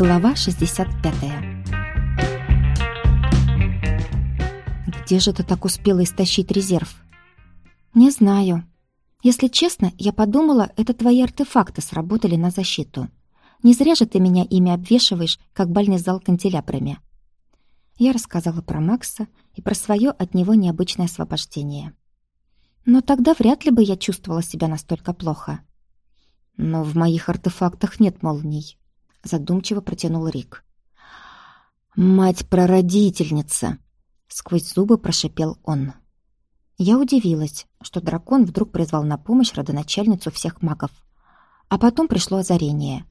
Глава 65 Где же ты так успела истощить резерв? Не знаю. Если честно, я подумала, это твои артефакты сработали на защиту. Не зря же ты меня ими обвешиваешь, как больный зал канделябрами. Я рассказала про Макса и про свое от него необычное освобождение. Но тогда вряд ли бы я чувствовала себя настолько плохо. Но в моих артефактах нет молний задумчиво протянул Рик. «Мать-прародительница!» — сквозь зубы прошипел он. Я удивилась, что дракон вдруг призвал на помощь родоначальницу всех магов. А потом пришло озарение.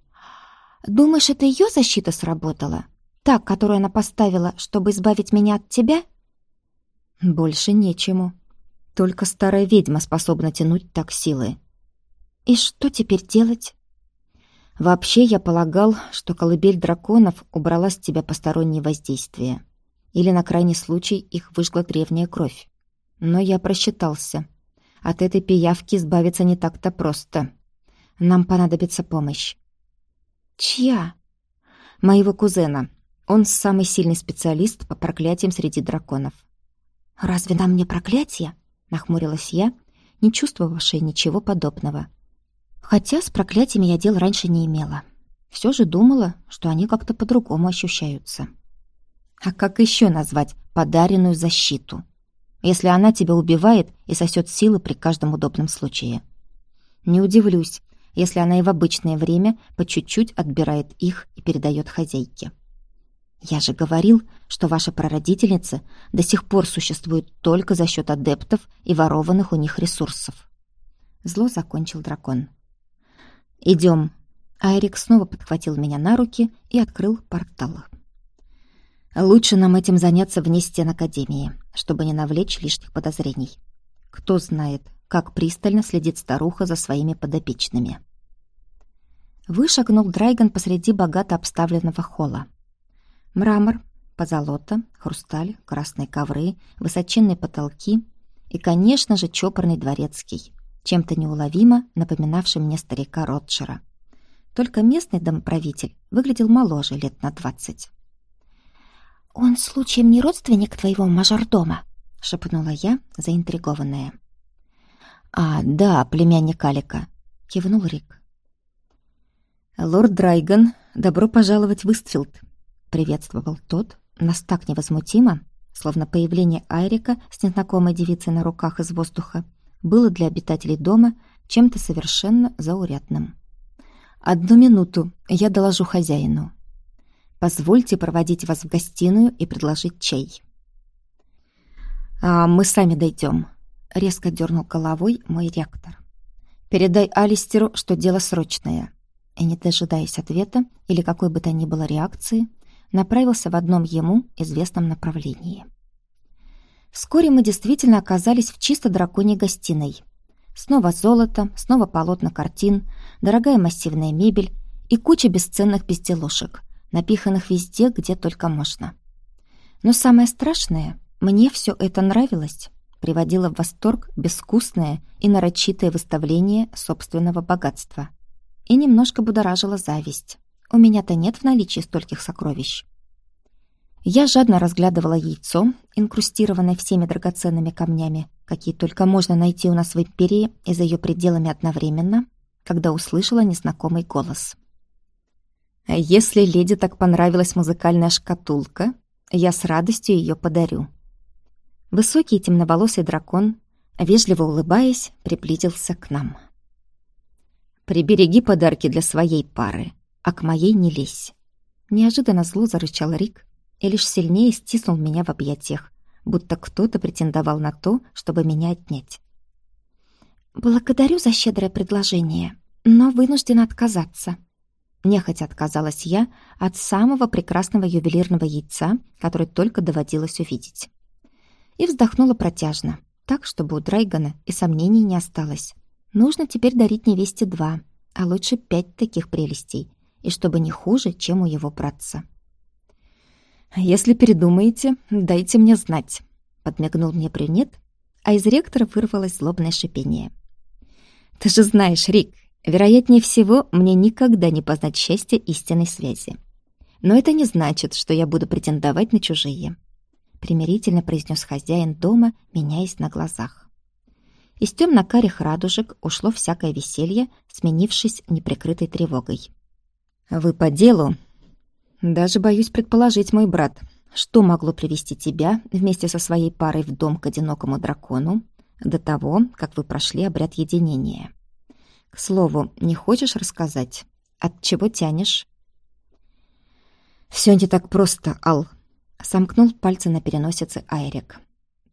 «Думаешь, это ее защита сработала? Та, которую она поставила, чтобы избавить меня от тебя?» «Больше нечему. Только старая ведьма способна тянуть так силы». «И что теперь делать?» Вообще, я полагал, что колыбель драконов убрала с тебя посторонние воздействия. Или, на крайний случай, их выжгла древняя кровь. Но я просчитался. От этой пиявки избавиться не так-то просто. Нам понадобится помощь. Чья? Моего кузена. Он самый сильный специалист по проклятиям среди драконов. «Разве нам не проклятие?» — нахмурилась я, не чувствовавшая ничего подобного. Хотя с проклятиями я дел раньше не имела. Все же думала, что они как-то по-другому ощущаются. А как еще назвать подаренную защиту? Если она тебя убивает и сосет силы при каждом удобном случае. Не удивлюсь, если она и в обычное время по чуть-чуть отбирает их и передает хозяйке. Я же говорил, что ваша прародительница до сих пор существует только за счет адептов и ворованных у них ресурсов. Зло закончил дракон. Идем. Айрик снова подхватил меня на руки и открыл портал. Лучше нам этим заняться вне стен Академии, чтобы не навлечь лишних подозрений. Кто знает, как пристально следит старуха за своими подопечными. Вышагнул Драйган посреди богато обставленного холла. Мрамор, позолота, хрусталь, красные ковры, высоченные потолки и, конечно же, чопорный дворецкий, чем-то неуловимо напоминавший мне старика Ротшера. Только местный домоправитель выглядел моложе лет на двадцать. «Он случаем не родственник твоего мажордома?» — шепнула я, заинтригованная. «А, да, племянник Алика», — кивнул Рик. «Лорд Драйган, добро пожаловать в Истфилд», — приветствовал тот, нас так невозмутимо, словно появление Айрика с незнакомой девицей на руках из воздуха было для обитателей дома чем-то совершенно заурядным. «Одну минуту, я доложу хозяину. Позвольте проводить вас в гостиную и предложить чай». «А мы сами дойдем», — резко дернул головой мой ректор. «Передай Алистеру, что дело срочное». И, не дожидаясь ответа или какой бы то ни было реакции, направился в одном ему известном направлении. Вскоре мы действительно оказались в чисто драконьей гостиной. Снова золото, снова полотна картин, дорогая массивная мебель и куча бесценных безделушек, напиханных везде, где только можно. Но самое страшное, мне все это нравилось, приводило в восторг безвкусное и нарочитое выставление собственного богатства. И немножко будоражило зависть. У меня-то нет в наличии стольких сокровищ. Я жадно разглядывала яйцо, инкрустированное всеми драгоценными камнями, какие только можно найти у нас в империи и за ее пределами одновременно, когда услышала незнакомый голос. «Если леди так понравилась музыкальная шкатулка, я с радостью ее подарю». Высокий темноволосый дракон, вежливо улыбаясь, приблизился к нам. «Прибереги подарки для своей пары, а к моей не лезь». Неожиданно зло зарычал Рик, и лишь сильнее стиснул меня в объятиях, будто кто-то претендовал на то, чтобы меня отнять. «Благодарю за щедрое предложение, но вынуждена отказаться». Нехотя отказалась я от самого прекрасного ювелирного яйца, которое только доводилось увидеть. И вздохнула протяжно, так, чтобы у Драйгана и сомнений не осталось. Нужно теперь дарить невесте два, а лучше пять таких прелестей, и чтобы не хуже, чем у его братца. «Если передумаете, дайте мне знать», — подмигнул мне принят, а из ректора вырвалось злобное шипение. «Ты же знаешь, Рик, вероятнее всего, мне никогда не познать счастье истинной связи. Но это не значит, что я буду претендовать на чужие», — примирительно произнес хозяин дома, меняясь на глазах. Из темно-карих радужек ушло всякое веселье, сменившись неприкрытой тревогой. «Вы по делу?» «Даже боюсь предположить, мой брат, что могло привести тебя вместе со своей парой в дом к одинокому дракону до того, как вы прошли обряд единения. К слову, не хочешь рассказать, от чего тянешь?» «Все не так просто, Ал», — сомкнул пальцы на переносице Айрик.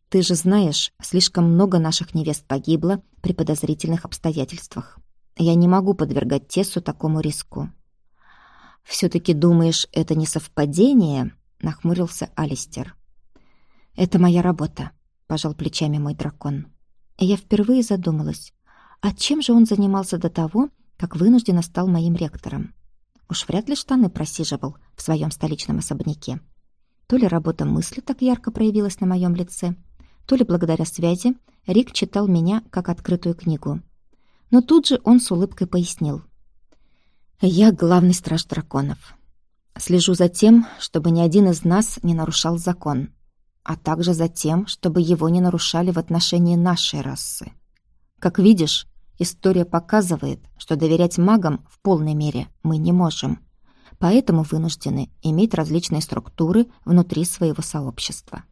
«Ты же знаешь, слишком много наших невест погибло при подозрительных обстоятельствах. Я не могу подвергать Тессу такому риску». «Все-таки думаешь, это не совпадение?» — нахмурился Алистер. «Это моя работа», — пожал плечами мой дракон. И я впервые задумалась, а чем же он занимался до того, как вынужденно стал моим ректором? Уж вряд ли штаны просиживал в своем столичном особняке. То ли работа мысли так ярко проявилась на моем лице, то ли благодаря связи Рик читал меня как открытую книгу. Но тут же он с улыбкой пояснил. «Я главный страж драконов. Слежу за тем, чтобы ни один из нас не нарушал закон, а также за тем, чтобы его не нарушали в отношении нашей расы. Как видишь, История показывает, что доверять магам в полной мере мы не можем. Поэтому вынуждены иметь различные структуры внутри своего сообщества.